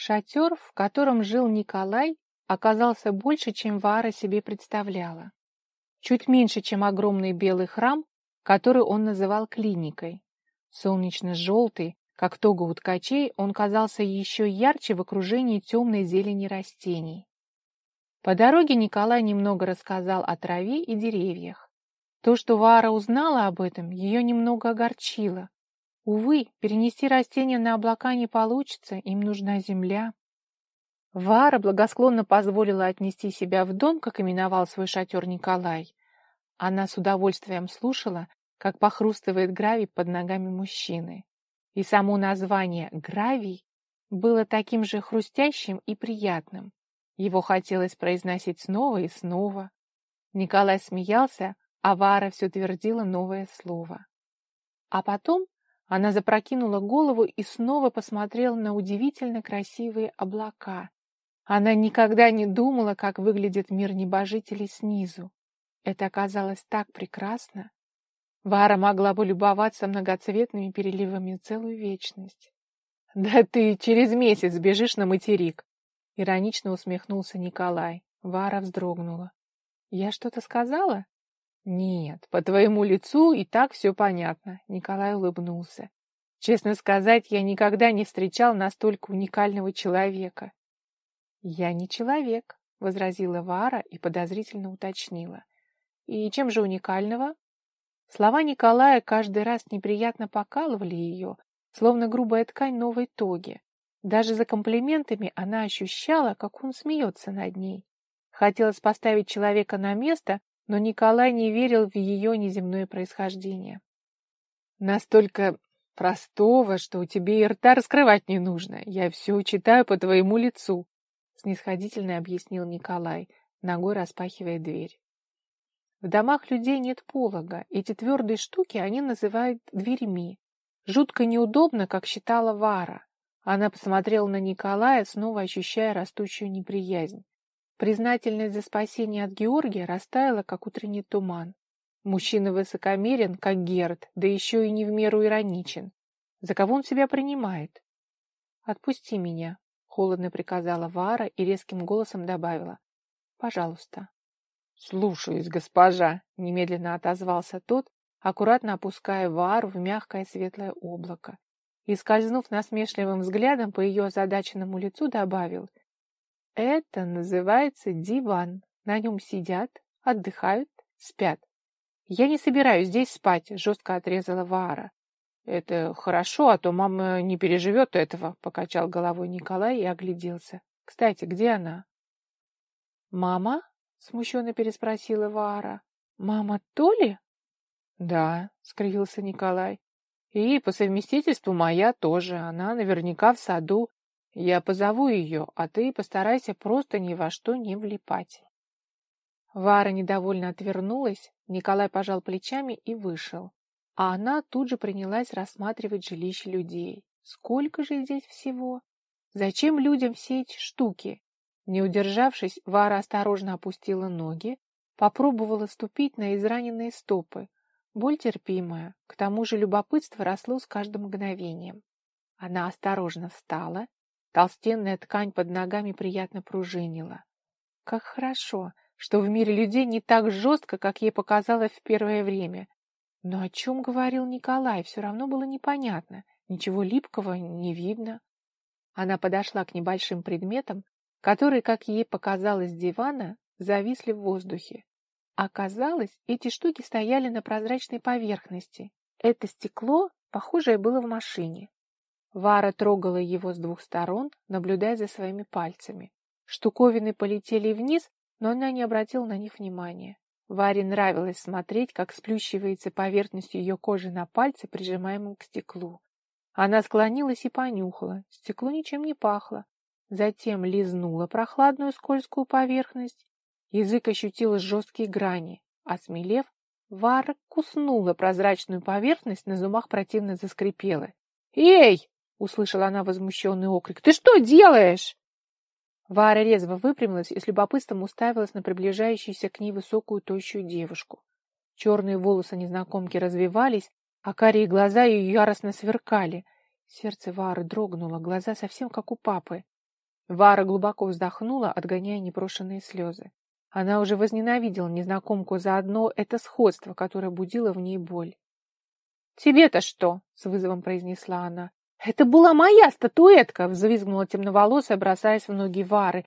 Шатер, в котором жил Николай, оказался больше, чем Вара себе представляла. Чуть меньше, чем огромный белый храм, который он называл клиникой. Солнечно-желтый, как тога у ткачей, он казался еще ярче в окружении темной зелени растений. По дороге Николай немного рассказал о траве и деревьях. То, что Вара узнала об этом, ее немного огорчило. Увы, перенести растения на облака не получится, им нужна земля. Вара благосклонно позволила отнести себя в дом, как именовал свой шатер Николай. Она с удовольствием слушала, как похрустывает гравий под ногами мужчины. И само название «гравий» было таким же хрустящим и приятным. Его хотелось произносить снова и снова. Николай смеялся, а Вара все твердила новое слово. А потом она запрокинула голову и снова посмотрела на удивительно красивые облака. Она никогда не думала, как выглядит мир небожителей снизу. Это оказалось так прекрасно. Вара могла бы любоваться многоцветными переливами целую вечность. «Да ты через месяц бежишь на материк!» Иронично усмехнулся Николай. Вара вздрогнула. «Я что-то сказала?» «Нет, по твоему лицу и так все понятно», — Николай улыбнулся. «Честно сказать, я никогда не встречал настолько уникального человека». «Я не человек», — возразила Вара и подозрительно уточнила. «И чем же уникального?» Слова Николая каждый раз неприятно покалывали ее, словно грубая ткань новой тоги. Даже за комплиментами она ощущала, как он смеется над ней. Хотелось поставить человека на место, но Николай не верил в ее неземное происхождение. «Настолько простого, что у тебя и рта раскрывать не нужно. Я все читаю по твоему лицу», — снисходительно объяснил Николай, ногой распахивая дверь. В домах людей нет полога. Эти твердые штуки они называют дверьми. Жутко неудобно, как считала Вара. Она посмотрела на Николая, снова ощущая растущую неприязнь. Признательность за спасение от Георгия растаяла, как утренний туман. Мужчина высокомерен, как Герд, да еще и не в меру ироничен. За кого он себя принимает? «Отпусти меня», — холодно приказала Вара и резким голосом добавила. «Пожалуйста». «Слушаюсь, госпожа», — немедленно отозвался тот, аккуратно опуская Вару в мягкое светлое облако. И, скользнув насмешливым взглядом по ее озадаченному лицу, добавил — это называется диван. На нем сидят, отдыхают, спят. Я не собираюсь здесь спать, жестко отрезала Вара. Это хорошо, а то мама не переживет этого, покачал головой Николай и огляделся. Кстати, где она? Мама? смущенно переспросила Вара. Мама Толи? Да, скривился Николай. И по совместительству моя тоже. Она наверняка в саду. Я позову ее, а ты постарайся просто ни во что не влипать. Вара недовольно отвернулась, Николай пожал плечами и вышел. А она тут же принялась рассматривать жилище людей. Сколько же здесь всего? Зачем людям все эти штуки? Не удержавшись, Вара осторожно опустила ноги, попробовала ступить на израненные стопы. Боль терпимая, к тому же любопытство росло с каждым мгновением. Она осторожно встала Толстенная ткань под ногами приятно пружинила. Как хорошо, что в мире людей не так жестко, как ей показалось в первое время. Но о чем говорил Николай, все равно было непонятно. Ничего липкого не видно. Она подошла к небольшим предметам, которые, как ей показалось с дивана, зависли в воздухе. Оказалось, эти штуки стояли на прозрачной поверхности. Это стекло, похожее было в машине. Вара трогала его с двух сторон, наблюдая за своими пальцами. Штуковины полетели вниз, но она не обратила на них внимания. Варе нравилось смотреть, как сплющивается поверхность ее кожи на пальце, прижимаемом к стеклу. Она склонилась и понюхала. Стекло ничем не пахло. Затем лизнула прохладную скользкую поверхность. Язык ощутил жесткие грани. Осмелев, Вара куснула прозрачную поверхность, на зубах противно заскрипела. «Эй!» — услышала она возмущенный окрик. «Ты что делаешь?» Вара резво выпрямилась и с любопытством уставилась на приближающуюся к ней высокую тощую девушку. Черные волосы незнакомки развивались, а карие глаза ее яростно сверкали. Сердце Вары дрогнуло, глаза совсем как у папы. Вара глубоко вздохнула, отгоняя непрошенные слезы. Она уже возненавидела незнакомку за одно это сходство, которое будило в ней боль. «Тебе-то что?» — с вызовом произнесла она. «Это была моя статуэтка!» — взвизгнула темноволосая, бросаясь в ноги Вары.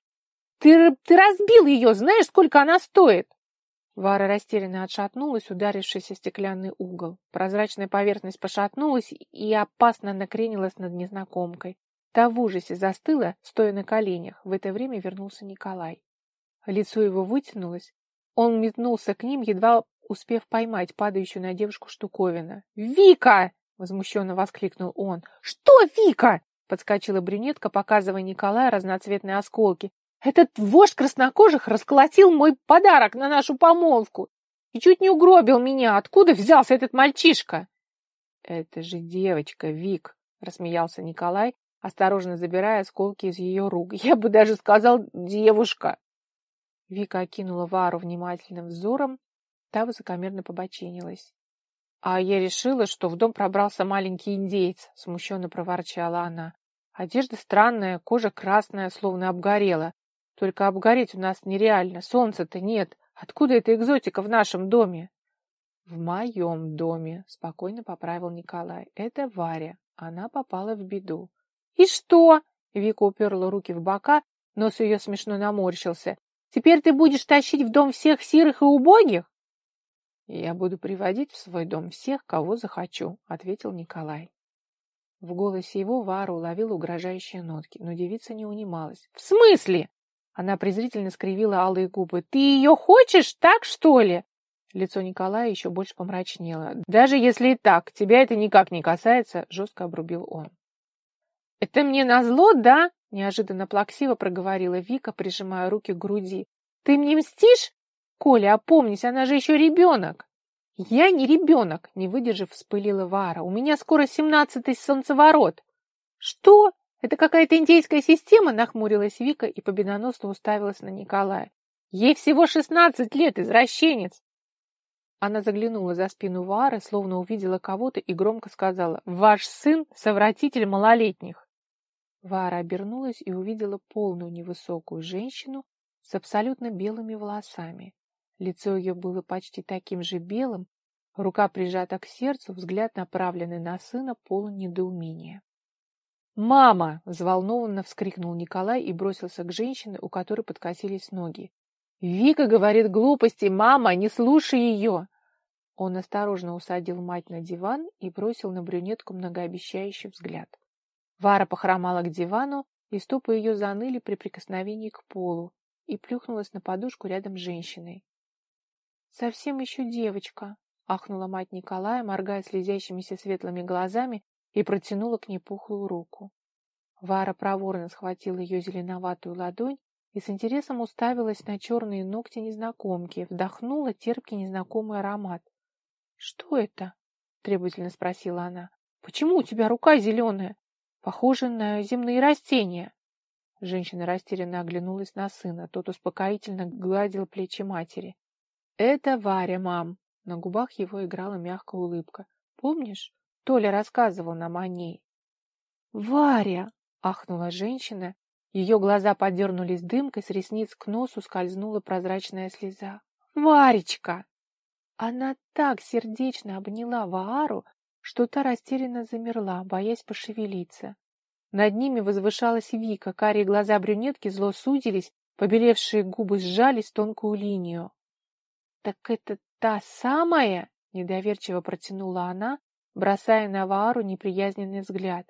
«Ты, ты разбил ее! Знаешь, сколько она стоит?» Вара растерянно отшатнулась, ударившись о стеклянный угол. Прозрачная поверхность пошатнулась и опасно накренилась над незнакомкой. Та в ужасе застыла, стоя на коленях. В это время вернулся Николай. Лицо его вытянулось. Он метнулся к ним, едва успев поймать падающую на девушку штуковина. «Вика!» — возмущенно воскликнул он. «Что Вика?» — подскочила брюнетка, показывая Николаю разноцветные осколки. Этот вождь краснокожих расколотил мой подарок на нашу помолвку и чуть не угробил меня. Откуда взялся этот мальчишка? — Это же девочка, Вик, — рассмеялся Николай, осторожно забирая осколки из ее рук. Я бы даже сказал «девушка». Вика окинула Вару внимательным взором, та высокомерно побочинилась. — А я решила, что в дом пробрался маленький индейец, — смущенно проворчала она. Одежда странная, кожа красная, словно обгорела. Только обгореть у нас нереально, солнца-то нет. Откуда эта экзотика в нашем доме? В моем доме, спокойно поправил Николай. Это Варя. Она попала в беду. И что? Вика уперла руки в бока, нос ее смешно наморщился. Теперь ты будешь тащить в дом всех сирых и убогих? Я буду приводить в свой дом всех, кого захочу, ответил Николай. В голосе его Вара уловила угрожающие нотки, но девица не унималась. «В смысле? Она презрительно скривила алые губы. «Ты ее хочешь, так что ли?» Лицо Николая еще больше помрачнело. «Даже если и так, тебя это никак не касается», — жестко обрубил он. «Это мне назло, да?» — неожиданно плаксиво проговорила Вика, прижимая руки к груди. «Ты мне мстишь? Коля, опомнись, она же еще ребенок!» «Я не ребенок!» — не выдержав, вспылила Вара. «У меня скоро семнадцатый солнцеворот!» «Что?» «Это какая-то индейская система?» — нахмурилась Вика и победоносно уставилась на Николая. «Ей всего шестнадцать лет, извращенец!» Она заглянула за спину Вары, словно увидела кого-то и громко сказала «Ваш сын — совратитель малолетних!» Вара обернулась и увидела полную невысокую женщину с абсолютно белыми волосами. Лицо ее было почти таким же белым, рука прижата к сердцу, взгляд направленный на сына, полон недоумения. «Мама!» — взволнованно вскрикнул Николай и бросился к женщине, у которой подкосились ноги. «Вика говорит глупости! Мама, не слушай ее!» Он осторожно усадил мать на диван и бросил на брюнетку многообещающий взгляд. Вара похромала к дивану, и стопы ее заныли при прикосновении к полу и плюхнулась на подушку рядом с женщиной. «Совсем еще девочка!» — ахнула мать Николая, моргая слезящимися светлыми глазами и протянула к ней пухлую руку. Вара проворно схватила ее зеленоватую ладонь и с интересом уставилась на черные ногти незнакомки, вдохнула терпкий незнакомый аромат. — Что это? — требовательно спросила она. — Почему у тебя рука зеленая? Похожа на земные растения. Женщина растерянно оглянулась на сына. Тот успокоительно гладил плечи матери. — Это Варя, мам. На губах его играла мягкая улыбка. — Помнишь? Толя рассказывал нам о ней. «Варя!» — ахнула женщина. Ее глаза подернулись дымкой, с ресниц к носу скользнула прозрачная слеза. «Варечка!» Она так сердечно обняла Ваару, что та растерянно замерла, боясь пошевелиться. Над ними возвышалась Вика, карие глаза брюнетки зло судились, побелевшие губы сжались тонкую линию. «Так это та самая?» — недоверчиво протянула она, бросая на Ваару неприязненный взгляд.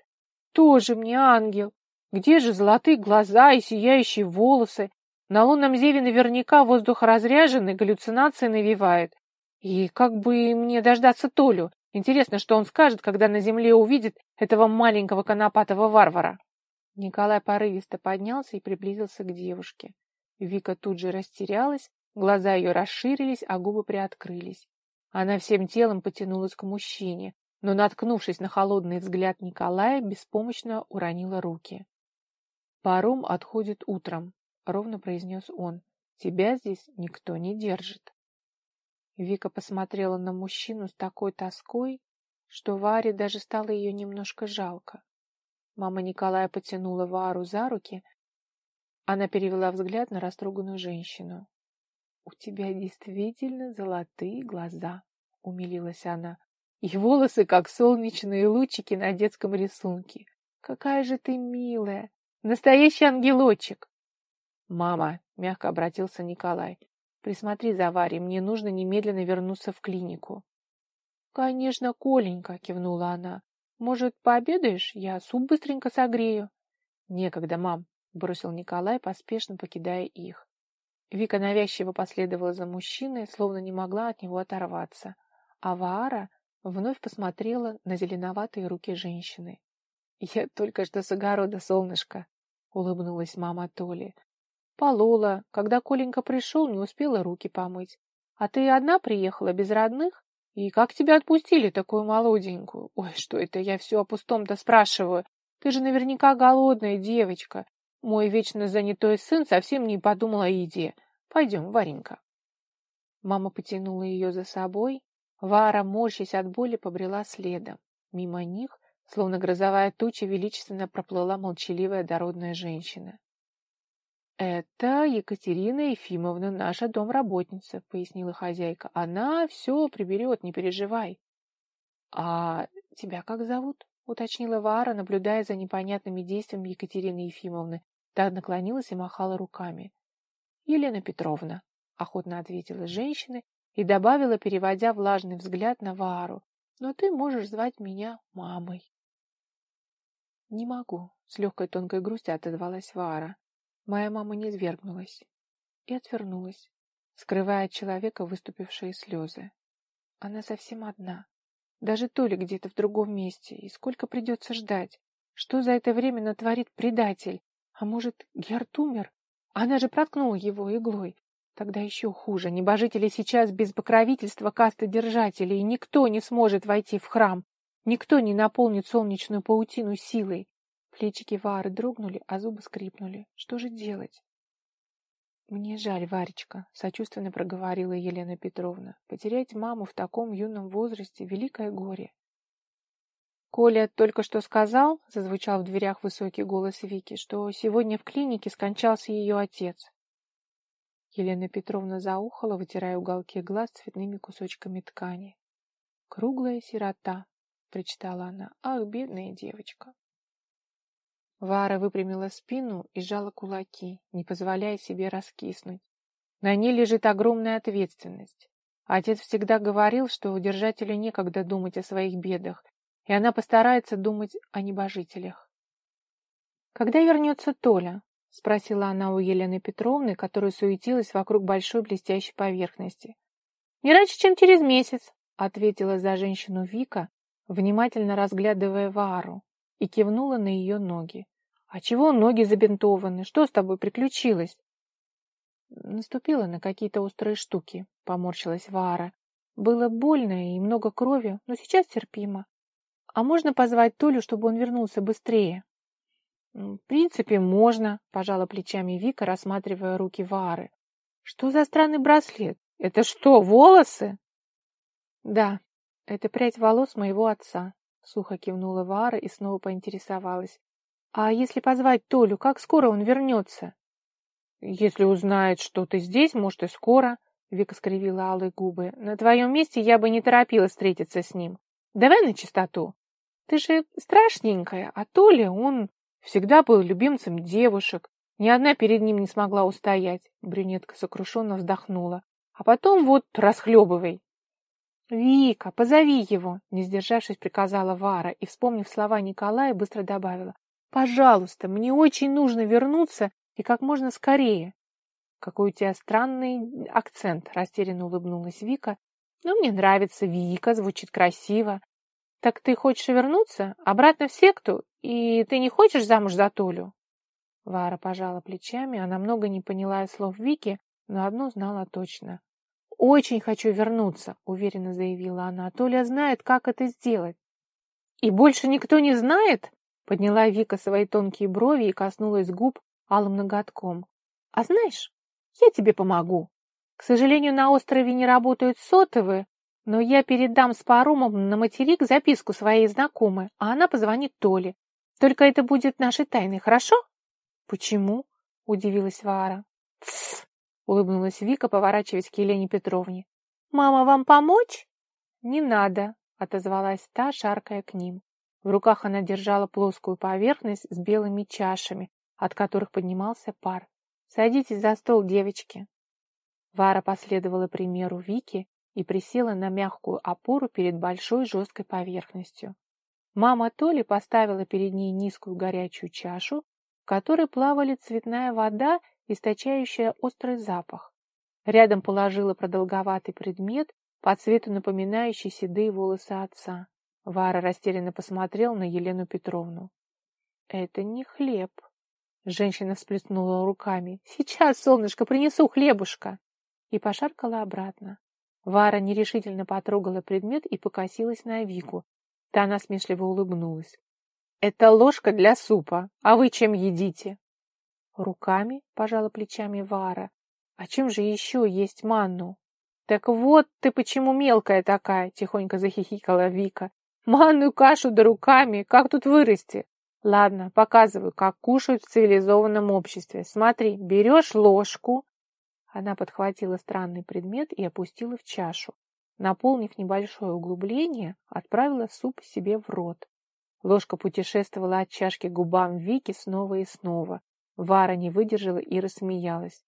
«Тоже мне ангел! Где же золотые глаза и сияющие волосы? На лунном зеве наверняка воздух разряженный, галлюцинации навевает. И как бы мне дождаться Толю? Интересно, что он скажет, когда на земле увидит этого маленького конопатого варвара?» Николай порывисто поднялся и приблизился к девушке. Вика тут же растерялась, глаза ее расширились, а губы приоткрылись. Она всем телом потянулась к мужчине, но, наткнувшись на холодный взгляд Николая, беспомощно уронила руки. «Паром отходит утром», — ровно произнес он. «Тебя здесь никто не держит». Вика посмотрела на мужчину с такой тоской, что Варе даже стало ее немножко жалко. Мама Николая потянула Вару за руки, Она перевела взгляд на растроганную женщину. «У тебя действительно золотые глаза», — умилилась она. «И волосы, как солнечные лучики на детском рисунке. Какая же ты милая! Настоящий ангелочек!» «Мама», — мягко обратился Николай, — «присмотри за Варей, мне нужно немедленно вернуться в клинику». «Конечно, Коленька», — кивнула она. «Может, пообедаешь? Я суп быстренько согрею». «Некогда, мам», — бросил Николай, поспешно покидая их. Вика навязчиво последовала за мужчиной, словно не могла от него оторваться. А Ваара вновь посмотрела на зеленоватые руки женщины. «Я только что с огорода, солнышко», — улыбнулась мама Толи. «Полола. Когда Коленька пришел, не успела руки помыть. А ты одна приехала, без родных? И как тебя отпустили, такую молоденькую? Ой, что это я все о пустом-то спрашиваю? Ты же наверняка голодная девочка. Мой вечно занятой сын совсем не подумал о еде. Пойдем, Варенька. Мама потянула ее за собой. Вара, морщась от боли, побрела следом. Мимо них, словно грозовая туча, величественно проплыла молчаливая дородная женщина. «Это Екатерина Ефимовна, наша домработница», — пояснила хозяйка. «Она все приберет, не переживай». «А тебя как зовут?» — уточнила Вара, наблюдая за непонятными действиями Екатерины Ефимовны. Та наклонилась и махала руками. «Елена Петровна», — охотно ответила женщина и добавила, переводя влажный взгляд на Вару, «но ты можешь звать меня мамой». «Не могу», — с легкой тонкой грустью отозвалась Вара. Моя мама не свергнулась и отвернулась, скрывая от человека выступившие слезы. Она совсем одна. Даже Толя где-то в другом месте. И сколько придется ждать? Что за это время натворит предатель? А может, Герт умер? Она же проткнула его иглой. Тогда еще хуже. Небожители сейчас без покровительства касты держателей, и никто не сможет войти в храм. Никто не наполнит солнечную паутину силой. Плечики Вары дрогнули, а зубы скрипнули. Что же делать? «Мне жаль, Варечка», — сочувственно проговорила Елена Петровна. «Потерять маму в таком юном возрасте — великое горе. Коля только что сказал, зазвучал в дверях высокий голос Вики, что сегодня в клинике скончался ее отец. Елена Петровна заухала, вытирая уголки глаз цветными кусочками ткани. «Круглая сирота», — прочитала она. «Ах, бедная девочка!» Вара выпрямила спину и сжала кулаки, не позволяя себе раскиснуть. На ней лежит огромная ответственность. Отец всегда говорил, что у держателя некогда думать о своих бедах, и она постарается думать о небожителях. «Когда вернется Толя?» — спросила она у Елены Петровны, которая суетилась вокруг большой блестящей поверхности. «Не раньше, чем через месяц», — ответила за женщину Вика, внимательно разглядывая Вару, и кивнула на ее ноги. «А чего ноги забинтованы? Что с тобой приключилось?» Наступила на какие-то острые штуки, поморщилась Вара. Было больно и много крови, но сейчас терпимо. А можно позвать Толю, чтобы он вернулся быстрее? В принципе, можно, пожала плечами Вика, рассматривая руки Вары. Что за странный браслет? Это что, волосы? Да, это прядь волос моего отца, сухо кивнула Вара и снова поинтересовалась. А если позвать Толю, как скоро он вернется? Если узнает, что ты здесь, может, и скоро, Вика скривила алые губы. На твоем месте я бы не торопилась встретиться с ним. Давай на чистоту. Ты же страшненькая, а Толя, он всегда был любимцем девушек. Ни одна перед ним не смогла устоять. Брюнетка сокрушенно вздохнула. А потом вот расхлебывай. «Вика, позови его!» — не сдержавшись, приказала Вара и, вспомнив слова Николая, быстро добавила. «Пожалуйста, мне очень нужно вернуться и как можно скорее». «Какой у тебя странный акцент!» — растерянно улыбнулась Вика. «Ну, мне нравится Вика, звучит красиво. «Так ты хочешь вернуться? Обратно в секту? И ты не хочешь замуж за Толю?» Вара пожала плечами, она много не поняла слов Вики, но одно знала точно. «Очень хочу вернуться», — уверенно заявила она. «Толя знает, как это сделать». «И больше никто не знает?» — подняла Вика свои тонкие брови и коснулась губ алым ноготком. «А знаешь, я тебе помогу. К сожалению, на острове не работают сотовые, но я передам с паромом на материк записку своей знакомой, а она позвонит Толе. Только это будет нашей тайной, хорошо? Почему? — удивилась Вара. «Тссс!» — улыбнулась Вика, поворачиваясь к Елене Петровне. «Мама, вам помочь?» «Не надо», — отозвалась та, шаркая к ним. В руках она держала плоскую поверхность с белыми чашами, от которых поднимался пар. «Садитесь за стол, девочки». Вара последовала примеру Вики и присела на мягкую опору перед большой жесткой поверхностью. Мама Толи поставила перед ней низкую горячую чашу, в которой плавали цветная вода, источающая острый запах. Рядом положила продолговатый предмет, по цвету напоминающий седые волосы отца. Вара растерянно посмотрел на Елену Петровну. «Это не хлеб». Женщина всплеснула руками. «Сейчас, солнышко, принесу хлебушка!» И пошаркала обратно. Вара нерешительно потрогала предмет и покосилась на Вику. Та насмешливо улыбнулась. «Это ложка для супа. А вы чем едите?» «Руками», — пожала плечами Вара. «А чем же еще есть манну?» «Так вот ты почему мелкая такая!» — тихонько захихикала Вика. «Манную кашу да руками! Как тут вырасти?» «Ладно, показываю, как кушают в цивилизованном обществе. Смотри, берешь ложку, она подхватила странный предмет и опустила в чашу. Наполнив небольшое углубление, отправила суп себе в рот. Ложка путешествовала от чашки к губам Вики снова и снова. Вара не выдержала и рассмеялась.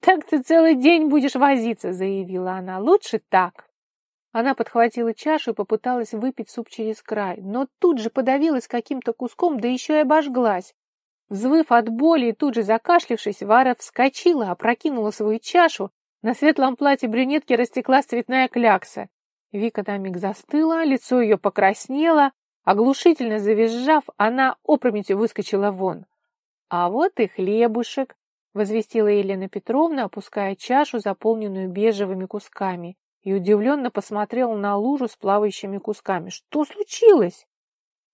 «Так ты целый день будешь возиться», — заявила она. «Лучше так». Она подхватила чашу и попыталась выпить суп через край, но тут же подавилась каким-то куском, да еще и обожглась. Взвыв от боли и тут же закашлившись, Вара вскочила, опрокинула свою чашу. На светлом платье брюнетки растеклась цветная клякса. Вика на миг застыла, лицо ее покраснело. Оглушительно завизжав, она опрометью выскочила вон. «А вот и хлебушек», — возвестила Елена Петровна, опуская чашу, заполненную бежевыми кусками, и удивленно посмотрела на лужу с плавающими кусками. «Что случилось?»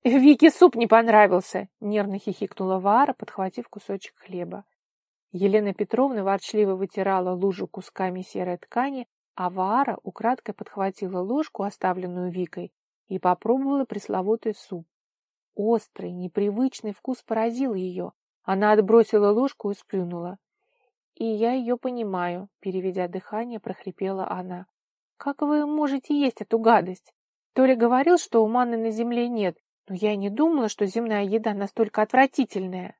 «Вике суп не понравился!» — нервно хихикнула Вара, подхватив кусочек хлеба. Елена Петровна ворчливо вытирала лужу кусками серой ткани, а Вара украдкой подхватила ложку, оставленную Викой, и попробовала пресловутый суп. Острый, непривычный вкус поразил ее. Она отбросила ложку и сплюнула. «И я ее понимаю», — переведя дыхание, прохрипела она. «Как вы можете есть эту гадость? Толя говорил, что у манны на земле нет, но я не думала, что земная еда настолько отвратительная.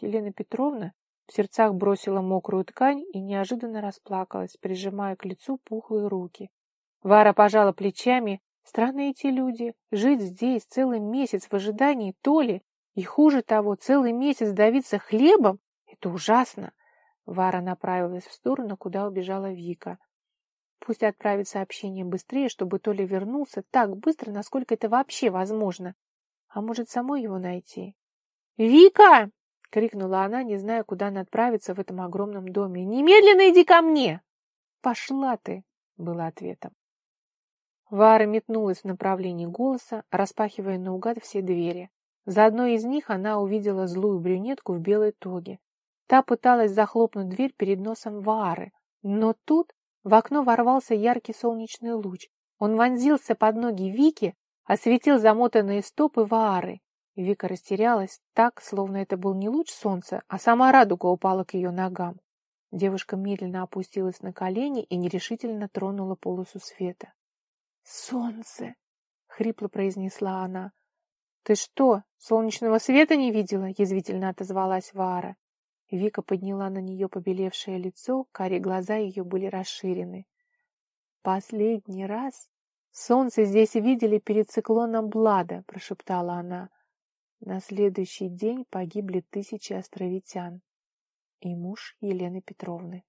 Елена Петровна в сердцах бросила мокрую ткань и неожиданно расплакалась, прижимая к лицу пухлые руки. Вара пожала плечами. Странные эти люди. Жить здесь целый месяц в ожидании Толи и, хуже того, целый месяц давиться хлебом — это ужасно. Вара направилась в сторону, куда убежала Вика. Пусть отправит сообщение быстрее, чтобы Толя вернулся так быстро, насколько это вообще возможно. А может, самой его найти? «Вика!» — крикнула она, не зная, куда она отправиться в этом огромном доме. «Немедленно иди ко мне!» «Пошла ты!» — было ответом. Вара метнулась в направлении голоса, распахивая наугад все двери. За одной из них она увидела злую брюнетку в белой тоге. Та пыталась захлопнуть дверь перед носом Вары, но тут в окно ворвался яркий солнечный луч. Он вонзился под ноги Вики, осветил замотанные стопы Ваары. Вика растерялась так, словно это был не луч солнца, а сама радуга упала к ее ногам. Девушка медленно опустилась на колени и нерешительно тронула полосу света. «Солнце!» — хрипло произнесла она. «Ты что, солнечного света не видела?» — язвительно отозвалась Вара. Вика подняла на нее побелевшее лицо, карие глаза ее были расширены. «Последний раз солнце здесь видели перед циклоном Блада», — прошептала она. На следующий день погибли тысячи островитян и муж Елены Петровны.